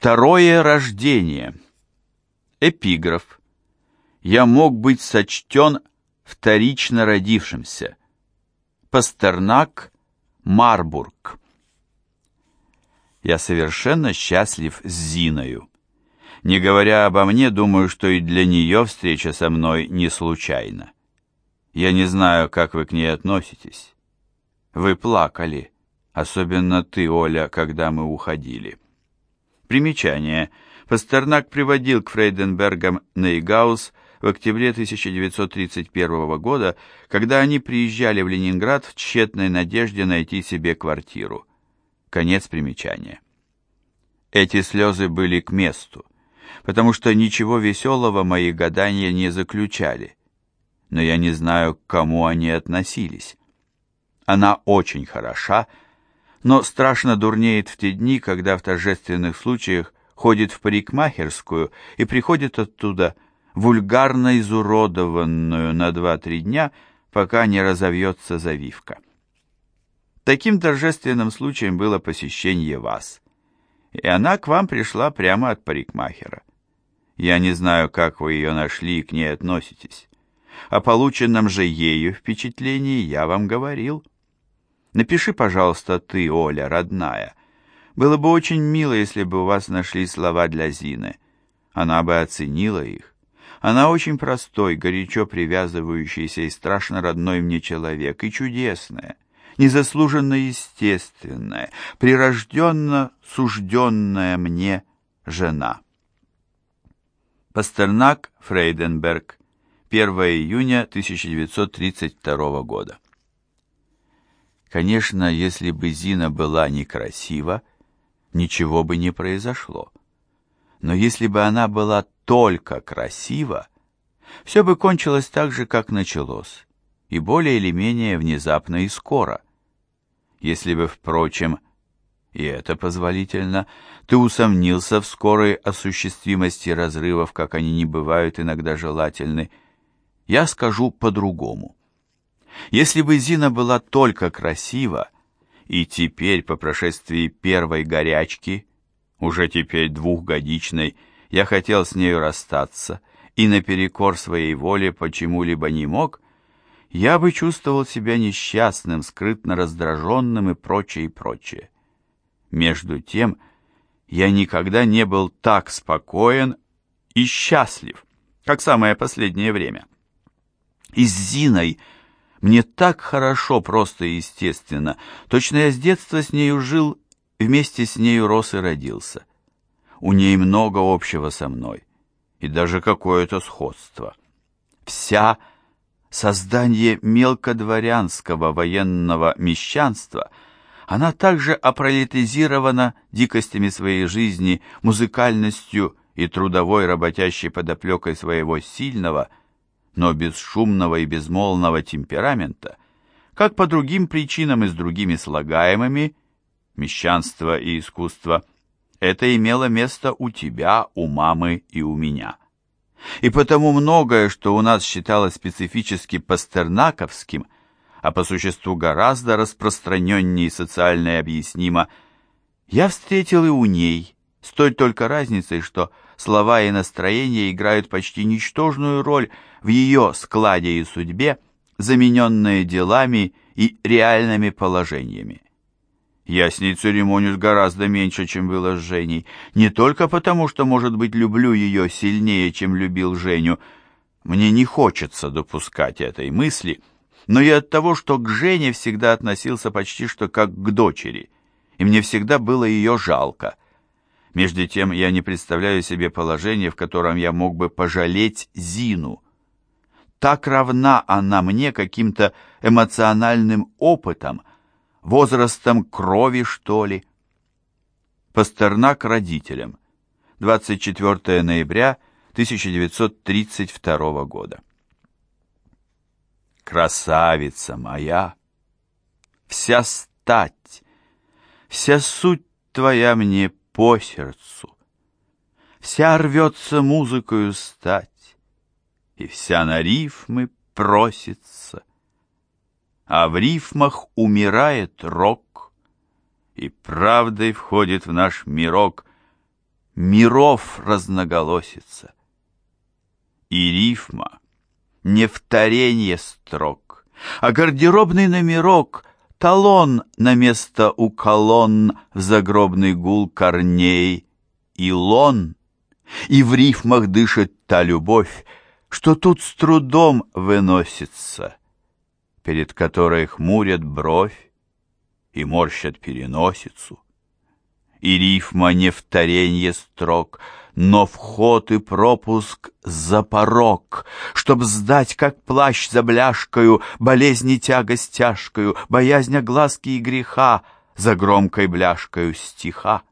Второе рождение. Эпиграф. Я мог быть сочтен вторично родившимся. Пастернак, Марбург. Я совершенно счастлив с Зиною. Не говоря обо мне, думаю, что и для нее встреча со мной не случайна. Я не знаю, как вы к ней относитесь. Вы плакали, особенно ты, Оля, когда мы уходили. Примечание. Пастернак приводил к Фрейденбергам Нейгаус в октябре 1931 года, когда они приезжали в Ленинград в тщетной надежде найти себе квартиру. Конец примечания. Эти слезы были к месту, потому что ничего веселого мои гадания не заключали, но я не знаю, к кому они относились. Она очень хороша, но страшно дурнеет в те дни, когда в торжественных случаях ходит в парикмахерскую и приходит оттуда вульгарно изуродованную на два-три дня, пока не разовьется завивка. Таким торжественным случаем было посещение вас, и она к вам пришла прямо от парикмахера. Я не знаю, как вы ее нашли и к ней относитесь. О полученном же ею впечатлении я вам говорил. Напиши, пожалуйста, ты, Оля, родная. Было бы очень мило, если бы у вас нашли слова для Зины. Она бы оценила их. Она очень простой, горячо привязывающийся и страшно родной мне человек, и чудесная, незаслуженно естественная, прирожденно сужденная мне жена. Пастернак, Фрейденберг, 1 июня 1932 года. Конечно, если бы Зина была некрасива, ничего бы не произошло. Но если бы она была только красива, все бы кончилось так же, как началось, и более или менее внезапно и скоро. Если бы, впрочем, и это позволительно, ты усомнился в скорой осуществимости разрывов, как они не бывают иногда желательны, я скажу по-другому. Если бы Зина была только красива, и теперь, по прошествии первой горячки, уже теперь двухгодичной, я хотел с нею расстаться и наперекор своей воле почему-либо не мог, я бы чувствовал себя несчастным, скрытно раздраженным и прочее, и прочее. Между тем, я никогда не был так спокоен и счастлив, как самое последнее время. И с Зиной мне так хорошо, просто и естественно. Точно я с детства с нею жил, вместе с нею рос и родился. У ней много общего со мной, и даже какое-то сходство. Вся создание мелкодворянского военного мещанства, она также опролетизирована дикостями своей жизни, музыкальностью и трудовой работящей подоплекой своего сильного – но бесшумного и безмолвного темперамента, как по другим причинам и с другими слагаемыми, мещанство и искусство, это имело место у тебя, у мамы и у меня. И потому многое, что у нас считалось специфически пастернаковским, а по существу гораздо распространеннее и социально объяснимо, я встретил и у ней, с той только разницей, что слова и настроение играют почти ничтожную роль в ее складе и судьбе, замененные делами и реальными положениями. Я с ней церемонюсь гораздо меньше, чем было с Женей, не только потому, что, может быть, люблю ее сильнее, чем любил Женю, мне не хочется допускать этой мысли, но и от того, что к Жене всегда относился почти что как к дочери, и мне всегда было ее жалко. Между тем я не представляю себе положение, в котором я мог бы пожалеть Зину. Так равна она мне каким-то эмоциональным опытом, возрастом крови, что ли. Пастернак родителям. 24 ноября 1932 года. Красавица моя, вся стать, вся суть твоя мне по сердцу. Вся рвется музыкою стать, и вся на рифмы просится. А в рифмах умирает рок, и правдой входит в наш мирок миров разноголосица. И рифма — не вторенье строк, а гардеробный номерок, талон на место у колонн в загробный гул корней и лон, и в рифмах дышит та любовь, что тут с трудом выносится, перед которой хмурят бровь и морщат переносицу и рифма не вторенье строк, но вход и пропуск за порог, чтоб сдать, как плащ за бляшкою, болезни тягость тяжкою, боязнь огласки и греха за громкой бляшкою стиха.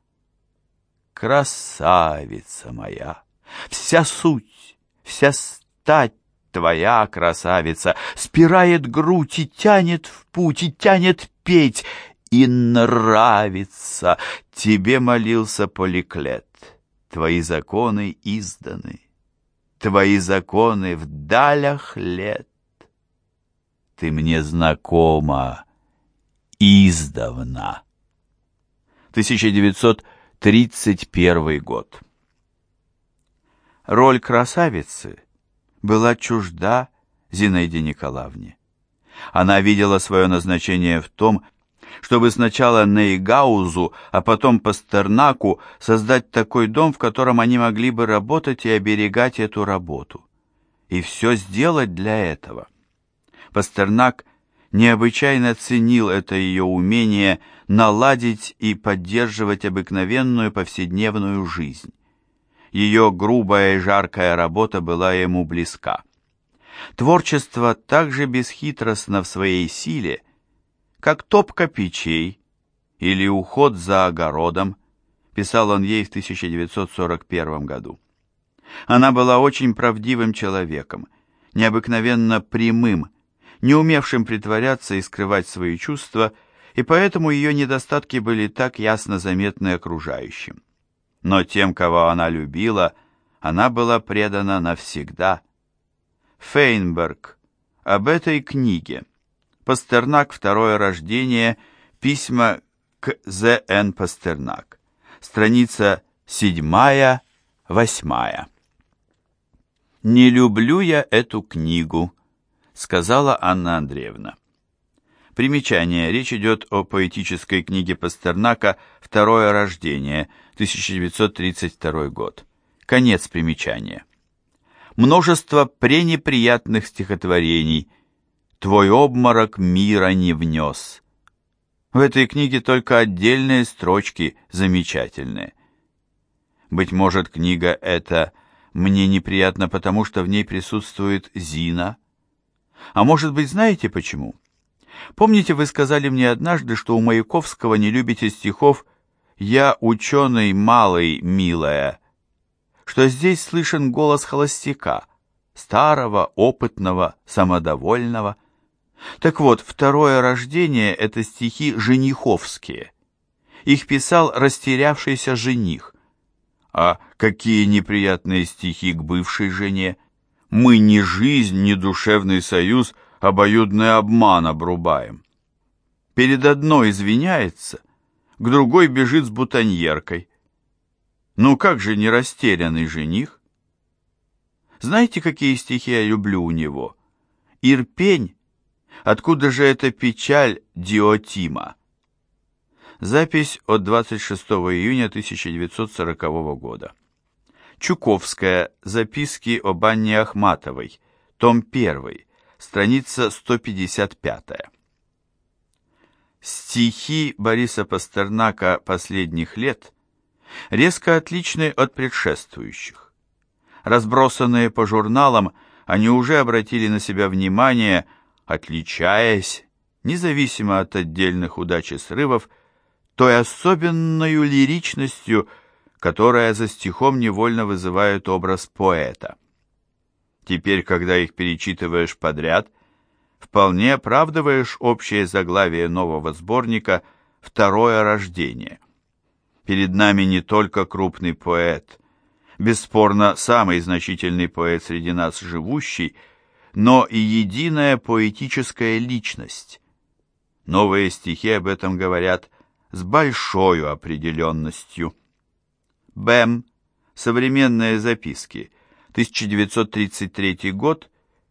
Красавица моя, вся суть, вся стать твоя красавица спирает грудь и тянет в путь, и тянет петь, и нравится. Тебе молился Поликлет, твои законы изданы, твои законы в далях лет. Ты мне знакома издавна. 1931 год. Роль красавицы была чужда Зинаиде Николаевне. Она видела свое назначение в том, чтобы сначала Нейгаузу, а потом Пастернаку создать такой дом, в котором они могли бы работать и оберегать эту работу. И все сделать для этого. Пастернак необычайно ценил это ее умение наладить и поддерживать обыкновенную повседневную жизнь. Ее грубая и жаркая работа была ему близка. Творчество также бесхитростно в своей силе – как топка печей или уход за огородом, писал он ей в 1941 году. Она была очень правдивым человеком, необыкновенно прямым, не умевшим притворяться и скрывать свои чувства, и поэтому ее недостатки были так ясно заметны окружающим. Но тем, кого она любила, она была предана навсегда. Фейнберг об этой книге – Пастернак, второе рождение, письма к З.Н. Пастернак. Страница седьмая, восьмая. «Не люблю я эту книгу», — сказала Анна Андреевна. Примечание. Речь идет о поэтической книге Пастернака «Второе рождение», 1932 год. Конец примечания. Множество пренеприятных стихотворений, твой обморок мира не внес. В этой книге только отдельные строчки замечательные. Быть может, книга эта мне неприятна, потому что в ней присутствует Зина. А может быть, знаете почему? Помните, вы сказали мне однажды, что у Маяковского не любите стихов «Я ученый малый, милая», что здесь слышен голос холостяка, старого, опытного, самодовольного – так вот, второе рождение — это стихи жениховские. Их писал растерявшийся жених. А какие неприятные стихи к бывшей жене. Мы ни жизнь, ни душевный союз обоюдный обман обрубаем. Перед одной извиняется, к другой бежит с бутоньеркой. Ну как же не растерянный жених? Знаете, какие стихи я люблю у него? Ирпень Откуда же эта печаль Диотима? Запись от 26 июня 1940 года. Чуковская. Записки об Анне Ахматовой. Том 1. Страница 155. Стихи Бориса Пастернака последних лет резко отличны от предшествующих. Разбросанные по журналам, они уже обратили на себя внимание – отличаясь, независимо от отдельных удач и срывов, той особенной лиричностью, которая за стихом невольно вызывает образ поэта. Теперь, когда их перечитываешь подряд, вполне оправдываешь общее заглавие нового сборника «Второе рождение». Перед нами не только крупный поэт, бесспорно самый значительный поэт среди нас живущий – но и единая поэтическая личность. Новые стихи об этом говорят с большой определенностью. Бэм, Современные записки. 1933 год.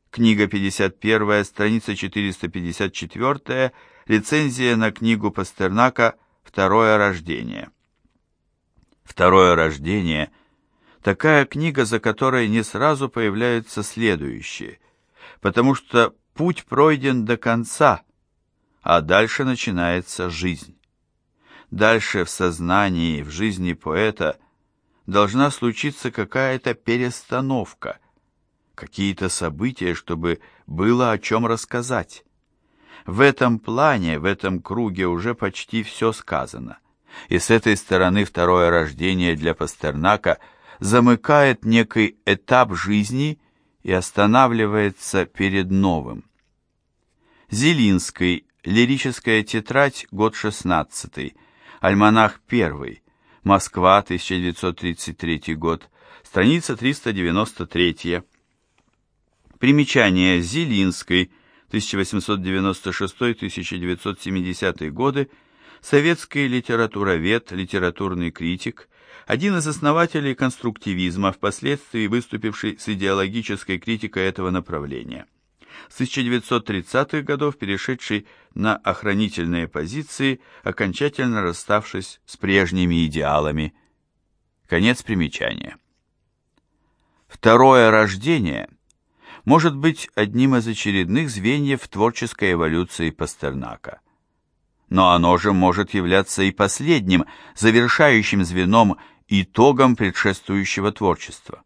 Книга 51, страница 454, рецензия на книгу Пастернака «Второе рождение». «Второе рождение» — такая книга, за которой не сразу появляются следующие, потому что путь пройден до конца, а дальше начинается жизнь. Дальше в сознании, в жизни поэта должна случиться какая-то перестановка, какие-то события, чтобы было о чем рассказать. В этом плане, в этом круге уже почти все сказано. И с этой стороны второе рождение для Пастернака замыкает некий этап жизни и останавливается перед новым. Зелинский, лирическая тетрадь, год 16, альманах 1, Москва, 1933 год, страница 393. Примечание Зелинской, 1896-1970 годы, советский литературовед, литературный критик, один из основателей конструктивизма, впоследствии выступивший с идеологической критикой этого направления. С 1930-х годов перешедший на охранительные позиции, окончательно расставшись с прежними идеалами. Конец примечания. Второе рождение может быть одним из очередных звеньев творческой эволюции Пастернака. Но оно же может являться и последним, завершающим звеном, итогом предшествующего творчества.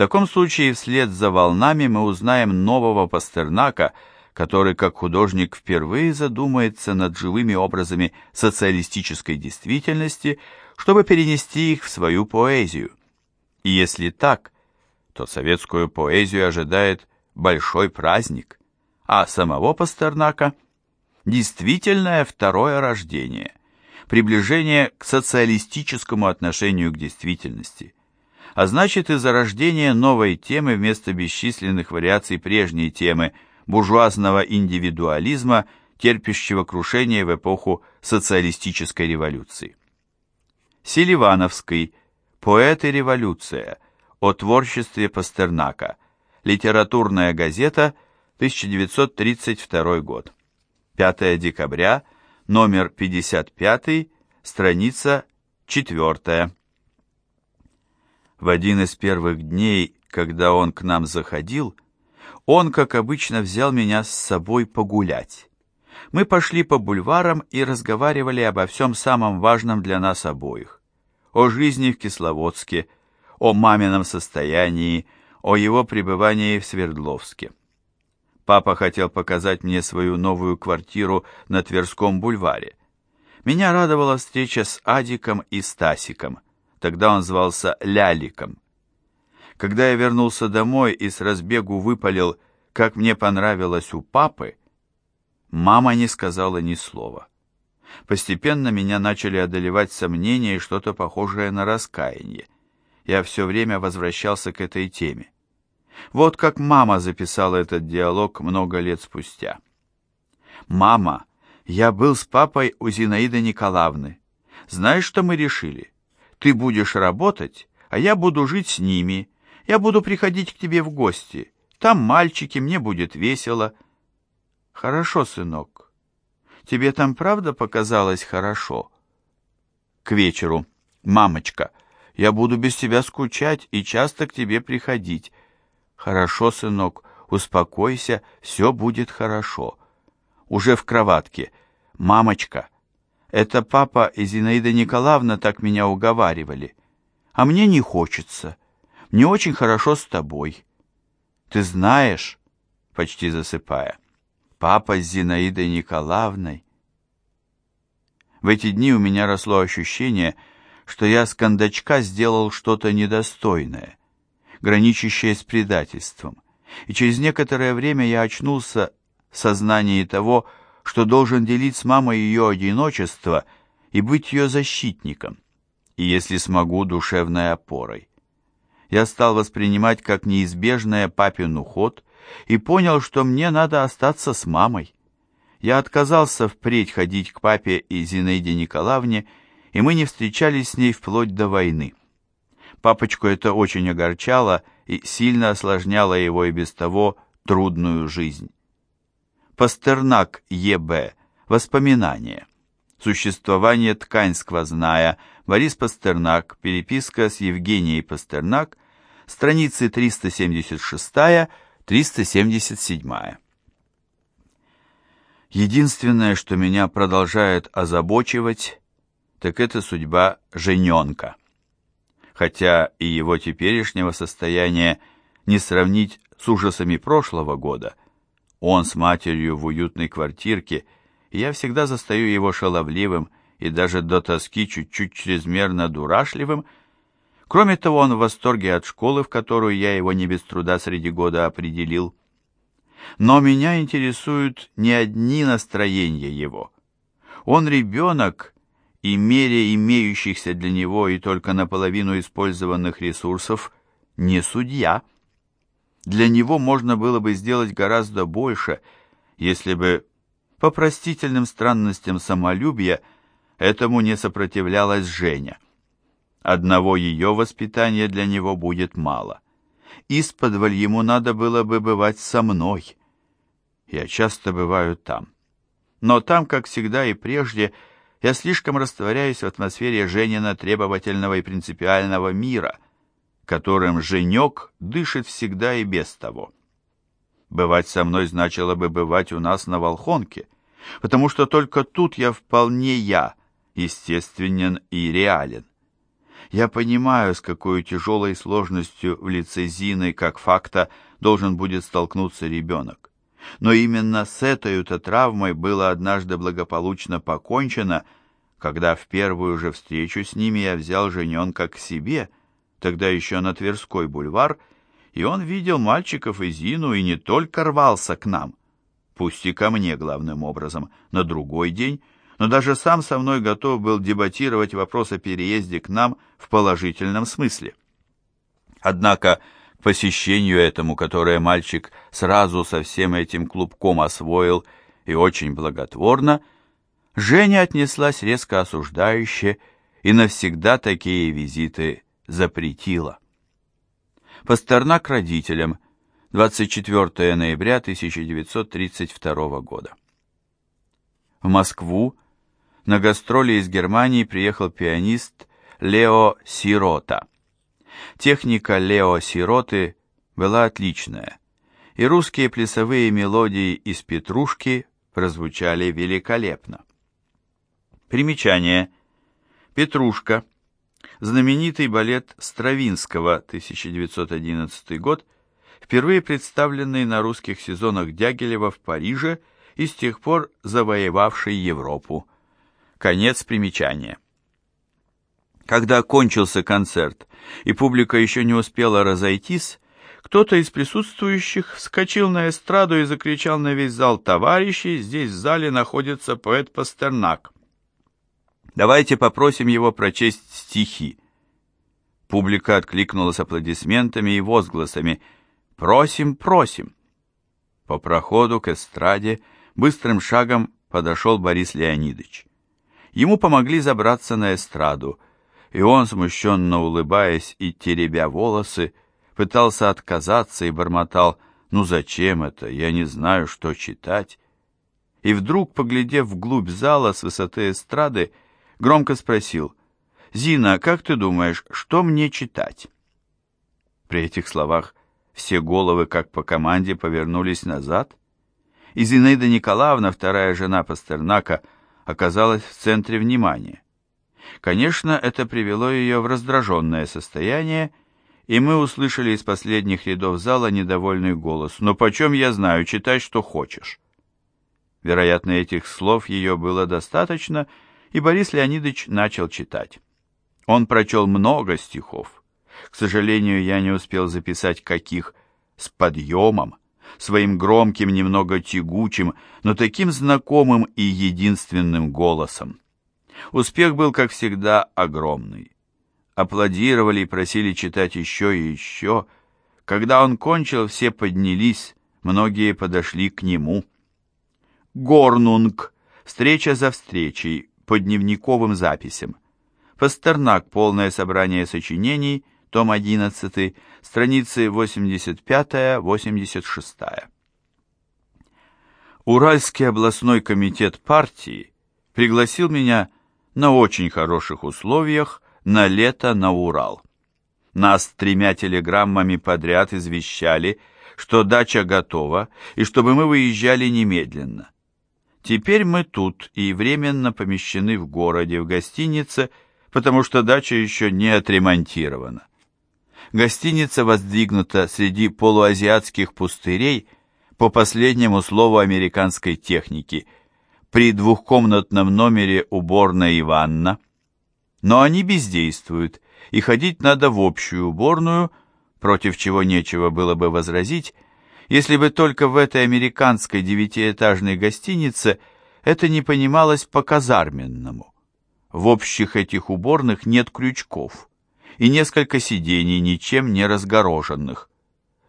Таком случае вслед за волнами мы узнаем нового Пастернака – который как художник впервые задумается над живыми образами социалистической действительности, чтобы перенести их в свою поэзию. И если так, то советскую поэзию ожидает большой праздник, а самого Пастернака – действительное второе рождение, приближение к социалистическому отношению к действительности – а значит и зарождение новой темы вместо бесчисленных вариаций прежней темы – буржуазного индивидуализма, терпящего крушение в эпоху социалистической революции. Селивановский «Поэт и революция» о творчестве Пастернака, литературная газета, 1932 год, 5 декабря, номер 55, страница 4. В один из первых дней, когда он к нам заходил, он, как обычно, взял меня с собой погулять. Мы пошли по бульварам и разговаривали обо всем самом важном для нас обоих. О жизни в Кисловодске, о мамином состоянии, о его пребывании в Свердловске. Папа хотел показать мне свою новую квартиру на Тверском бульваре. Меня радовала встреча с Адиком и Стасиком. Тогда он звался Ляликом. Когда я вернулся домой и с разбегу выпалил, как мне понравилось у папы, мама не сказала ни слова. Постепенно меня начали одолевать сомнения и что-то похожее на раскаяние. Я все время возвращался к этой теме. Вот как мама записала этот диалог много лет спустя. «Мама, я был с папой у Зинаиды Николаевны. Знаешь, что мы решили? Ты будешь работать, а я буду жить с ними, я буду приходить к тебе в гости. Там мальчики, мне будет весело. Хорошо, сынок. Тебе там правда показалось хорошо? К вечеру. Мамочка, я буду без тебя скучать и часто к тебе приходить. Хорошо, сынок, успокойся, все будет хорошо. Уже в кроватке. Мамочка, это папа и Зинаида Николаевна так меня уговаривали. А мне не хочется. Мне очень хорошо с тобой. Ты знаешь, почти засыпая, папа с Зинаидой Николаевной. В эти дни у меня росло ощущение, что я с кондачка сделал что-то недостойное, граничащее с предательством, и через некоторое время я очнулся в сознании того, что должен делить с мамой ее одиночество и быть ее защитником, и, если смогу, душевной опорой я стал воспринимать как неизбежное папин уход и понял, что мне надо остаться с мамой. Я отказался впредь ходить к папе и Зинаиде Николаевне, и мы не встречались с ней вплоть до войны. Папочку это очень огорчало и сильно осложняло его и без того трудную жизнь. Пастернак Е.Б. Воспоминания. Существование ткань сквозная. Борис Пастернак. Переписка с Евгенией Пастернак. Страницы 376-377. Единственное, что меня продолжает озабочивать, так это судьба Жененка. Хотя и его теперешнего состояния не сравнить с ужасами прошлого года. Он с матерью в уютной квартирке, и я всегда застаю его шаловливым и даже до тоски чуть-чуть чрезмерно дурашливым. Кроме того, он в восторге от школы, в которую я его не без труда среди года определил. Но меня интересуют не одни настроения его. Он ребенок, и мере имеющихся для него и только наполовину использованных ресурсов не судья. Для него можно было бы сделать гораздо больше, если бы по простительным странностям самолюбия этому не сопротивлялась Женя. Одного ее воспитания для него будет мало. Исподволь ему надо было бы бывать со мной. Я часто бываю там. Но там, как всегда и прежде, я слишком растворяюсь в атмосфере Женина требовательного и принципиального мира, которым Женек дышит всегда и без того. Бывать со мной значило бы бывать у нас на Волхонке, потому что только тут я вполне я, естественен и реален. Я понимаю, с какой тяжелой сложностью в лице Зины, как факта, должен будет столкнуться ребенок. Но именно с этой-то травмой было однажды благополучно покончено, когда в первую же встречу с ними я взял жененка к себе, тогда еще на Тверской бульвар, и он видел мальчиков и Зину и не только рвался к нам, пусть и ко мне главным образом, на другой день, но даже сам со мной готов был дебатировать вопрос о переезде к нам в положительном смысле. Однако к посещению этому, которое мальчик сразу со всем этим клубком освоил и очень благотворно, Женя отнеслась резко осуждающе и навсегда такие визиты запретила. Пастернак родителям, 24 ноября 1932 года. В Москву на гастроли из Германии приехал пианист Лео Сирота. Техника Лео Сироты была отличная, и русские плясовые мелодии из «Петрушки» прозвучали великолепно. Примечание. «Петрушка» знаменитый балет Стравинского 1911 год, впервые представленный на русских сезонах Дягилева в Париже и с тех пор завоевавший Европу. Конец примечания. Когда кончился концерт и публика еще не успела разойтись, кто-то из присутствующих вскочил на эстраду и закричал на весь зал «Товарищи, здесь в зале находится поэт Пастернак». Давайте попросим его прочесть стихи. Публика откликнулась аплодисментами и возгласами «Просим, просим!». По проходу к эстраде быстрым шагом подошел Борис Леонидович. Ему помогли забраться на эстраду, и он, смущенно улыбаясь и теребя волосы, пытался отказаться и бормотал «Ну зачем это? Я не знаю, что читать». И вдруг, поглядев вглубь зала с высоты эстрады, громко спросил «Зина, как ты думаешь, что мне читать?» При этих словах все головы, как по команде, повернулись назад, и Зинаида Николаевна, вторая жена Пастернака, оказалась в центре внимания. Конечно, это привело ее в раздраженное состояние, и мы услышали из последних рядов зала недовольный голос «Но почем я знаю, читай, что хочешь». Вероятно, этих слов ее было достаточно, и Борис Леонидович начал читать. Он прочел много стихов. К сожалению, я не успел записать каких с подъемом, своим громким, немного тягучим, но таким знакомым и единственным голосом. Успех был, как всегда, огромный. Аплодировали и просили читать еще и еще. Когда он кончил, все поднялись, многие подошли к нему. Горнунг. Встреча за встречей, по дневниковым записям. Пастернак. Полное собрание сочинений. том 11, страницы 85-86. Уральский областной комитет партии пригласил меня на очень хороших условиях на лето на Урал. Нас тремя телеграммами подряд извещали, что дача готова и чтобы мы выезжали немедленно. Теперь мы тут и временно помещены в городе, в гостинице, потому что дача еще не отремонтирована. Гостиница воздвигнута среди полуазиатских пустырей по последнему слову американской техники, при двухкомнатном номере уборная и ванна. Но они бездействуют, и ходить надо в общую уборную, против чего нечего было бы возразить, если бы только в этой американской девятиэтажной гостинице это не понималось по-казарменному. В общих этих уборных нет крючков и несколько сидений, ничем не разгороженных.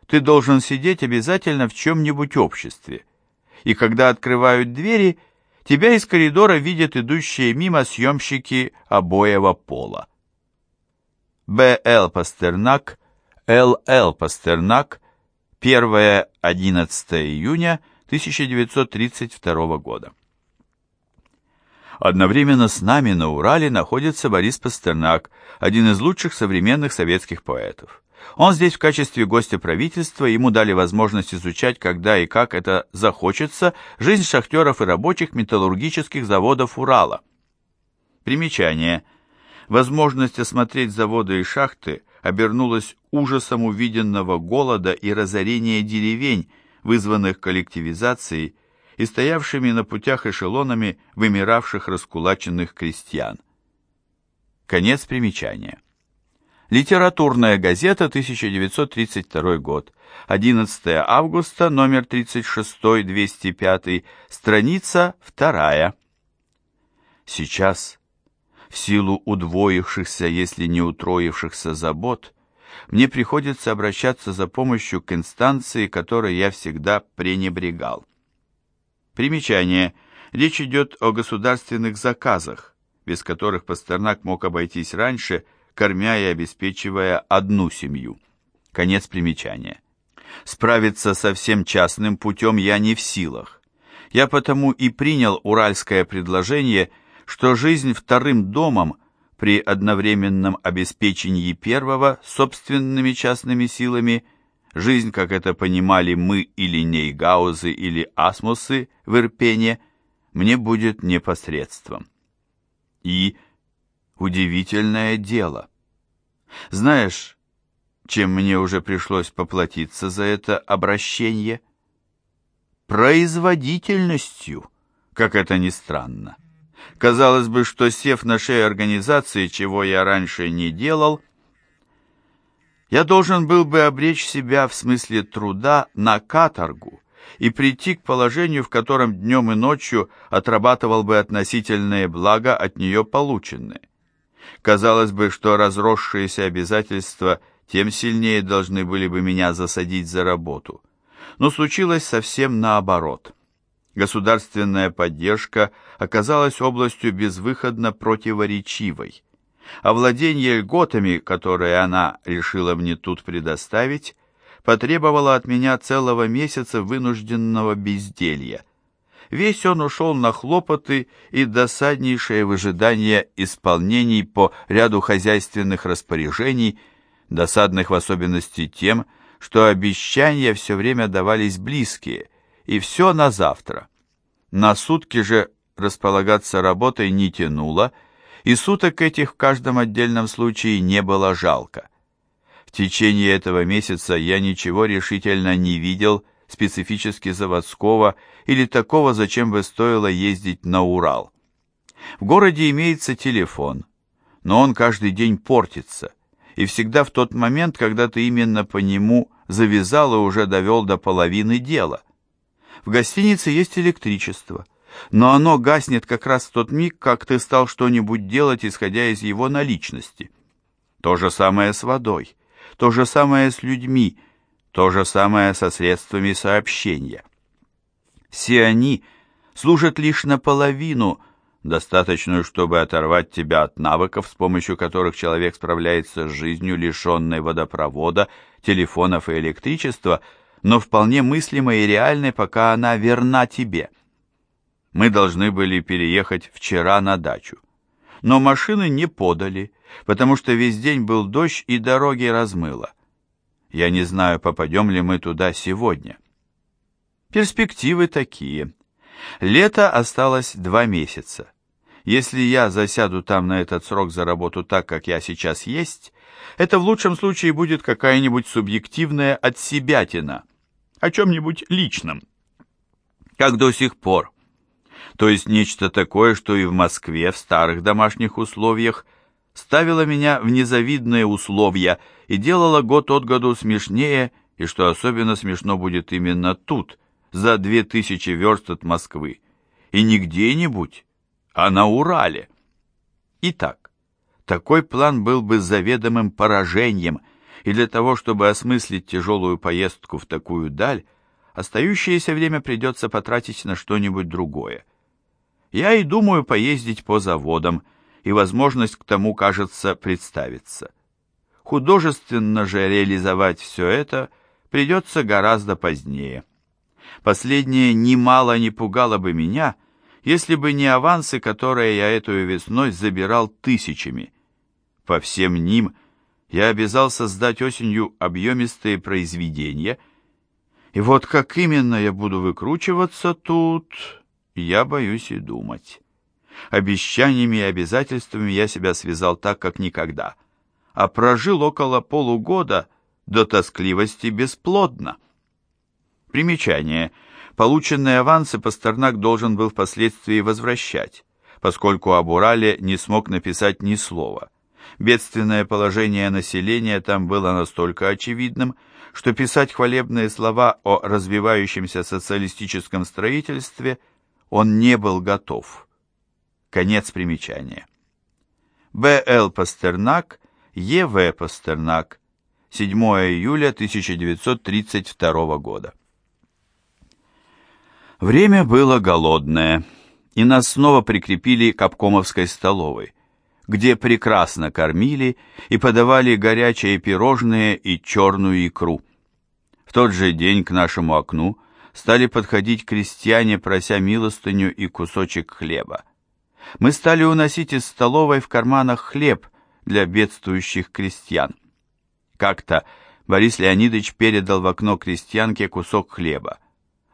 Ты должен сидеть обязательно в чем-нибудь обществе. И когда открывают двери, тебя из коридора видят идущие мимо съемщики обоего пола. Б.Л. Пастернак, Л.Л. Пастернак, 1-11 июня 1932 года. Одновременно с нами на Урале находится Борис Пастернак, один из лучших современных советских поэтов. Он здесь в качестве гостя правительства, ему дали возможность изучать, когда и как это захочется, жизнь шахтеров и рабочих металлургических заводов Урала. Примечание. Возможность осмотреть заводы и шахты обернулась ужасом увиденного голода и разорения деревень, вызванных коллективизацией и стоявшими на путях эшелонами вымиравших раскулаченных крестьян. Конец примечания. Литературная газета, 1932 год, 11 августа, номер 36, 205, страница 2. Сейчас, в силу удвоившихся, если не утроившихся забот, мне приходится обращаться за помощью к инстанции, которой я всегда пренебрегал. Примечание. Речь идет о государственных заказах, без которых Пастернак мог обойтись раньше, кормя и обеспечивая одну семью. Конец примечания. Справиться со всем частным путем я не в силах. Я потому и принял уральское предложение, что жизнь вторым домом при одновременном обеспечении первого собственными частными силами, жизнь, как это понимали мы или Нейгаузы или Асмусы в Ирпене, мне будет непосредством. И удивительное дело. Знаешь, чем мне уже пришлось поплатиться за это обращение? Производительностью, как это ни странно. Казалось бы, что сев на шею организации, чего я раньше не делал, я должен был бы обречь себя в смысле труда на каторгу и прийти к положению, в котором днем и ночью отрабатывал бы относительные блага от нее полученные. Казалось бы, что разросшиеся обязательства тем сильнее должны были бы меня засадить за работу. Но случилось совсем наоборот. Государственная поддержка оказалась областью безвыходно противоречивой. А владение льготами, которые она решила мне тут предоставить, потребовало от меня целого месяца вынужденного безделья. Весь он ушел на хлопоты и досаднейшее выжидание исполнений по ряду хозяйственных распоряжений, досадных в особенности тем, что обещания все время давались близкие, и все на завтра. На сутки же располагаться работой не тянуло, и суток этих в каждом отдельном случае не было жалко. В течение этого месяца я ничего решительно не видел специфически заводского или такого, зачем бы стоило ездить на Урал. В городе имеется телефон, но он каждый день портится, и всегда в тот момент, когда ты именно по нему завязал и уже довел до половины дела – в гостинице есть электричество, но оно гаснет как раз в тот миг, как ты стал что-нибудь делать, исходя из его наличности. То же самое с водой, то же самое с людьми, то же самое со средствами сообщения. Все они служат лишь наполовину, достаточную, чтобы оторвать тебя от навыков, с помощью которых человек справляется с жизнью, лишенной водопровода, телефонов и электричества, но вполне мыслимой и реальной, пока она верна тебе. Мы должны были переехать вчера на дачу. Но машины не подали, потому что весь день был дождь и дороги размыло. Я не знаю, попадем ли мы туда сегодня. Перспективы такие. Лето осталось два месяца. Если я засяду там на этот срок за работу так, как я сейчас есть, это в лучшем случае будет какая-нибудь субъективная отсебятина, о чем-нибудь личном, как до сих пор. То есть нечто такое, что и в Москве в старых домашних условиях ставило меня в незавидные условия и делало год от году смешнее, и что особенно смешно будет именно тут, за две тысячи верст от Москвы, и не где-нибудь, а на Урале. Итак, такой план был бы заведомым поражением, и для того, чтобы осмыслить тяжелую поездку в такую даль, остающееся время придется потратить на что-нибудь другое. Я и думаю поездить по заводам, и возможность к тому, кажется, представится. Художественно же реализовать все это придется гораздо позднее. Последнее немало не пугало бы меня, если бы не авансы, которые я эту весной забирал тысячами. По всем ним я обязался сдать осенью объемистые произведения, и вот как именно я буду выкручиваться тут, я боюсь и думать. Обещаниями и обязательствами я себя связал так, как никогда, а прожил около полугода до тоскливости бесплодно. Примечание. Полученные авансы Пастернак должен был впоследствии возвращать, поскольку об Урале не смог написать ни слова. Бедственное положение населения там было настолько очевидным, что писать хвалебные слова о развивающемся социалистическом строительстве он не был готов. Конец примечания. Б.Л. Пастернак, Е.В. Пастернак, 7 июля 1932 года. Время было голодное, и нас снова прикрепили к обкомовской столовой, где прекрасно кормили и подавали горячие пирожные и черную икру. В тот же день к нашему окну стали подходить крестьяне, прося милостыню и кусочек хлеба. Мы стали уносить из столовой в карманах хлеб для бедствующих крестьян. Как-то Борис Леонидович передал в окно крестьянке кусок хлеба.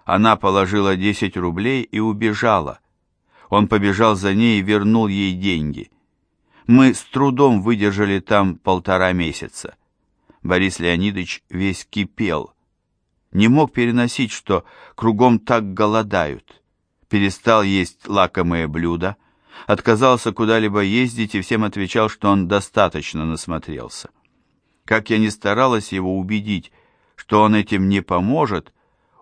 Она положила 10 рублей и убежала. Он побежал за ней и вернул ей деньги. Мы с трудом выдержали там полтора месяца. Борис Леонидович весь кипел. Не мог переносить, что кругом так голодают. Перестал есть лакомые блюда, отказался куда-либо ездить и всем отвечал, что он достаточно насмотрелся. Как я ни старалась его убедить, что он этим не поможет,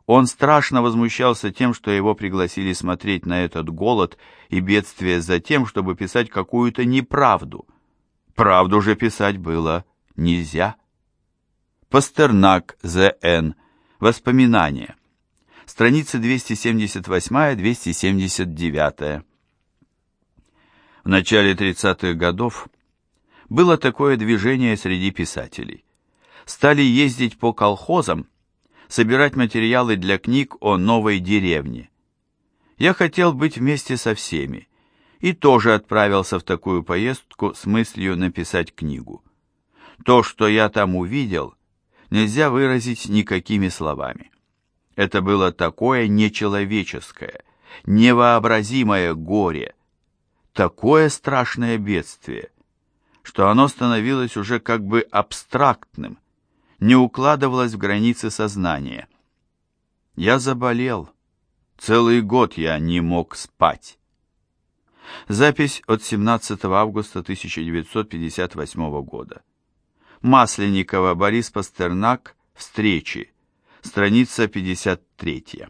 он страшно возмущался тем, что его пригласили смотреть на этот голод и бедствие за тем, чтобы писать какую-то неправду. Правду же писать было нельзя. Пастернак, З.Н. Воспоминания. Страницы 278-279. В начале 30-х годов было такое движение среди писателей. Стали ездить по колхозам собирать материалы для книг о новой деревне. Я хотел быть вместе со всеми и тоже отправился в такую поездку с мыслью написать книгу. То, что я там увидел, нельзя выразить никакими словами. Это было такое нечеловеческое, невообразимое горе, такое страшное бедствие, что оно становилось уже как бы абстрактным, не укладывалось в границы сознания. Я заболел. Целый год я не мог спать. Запись от 17 августа 1958 года. Масленникова Борис Пастернак. Встречи. Страница 53.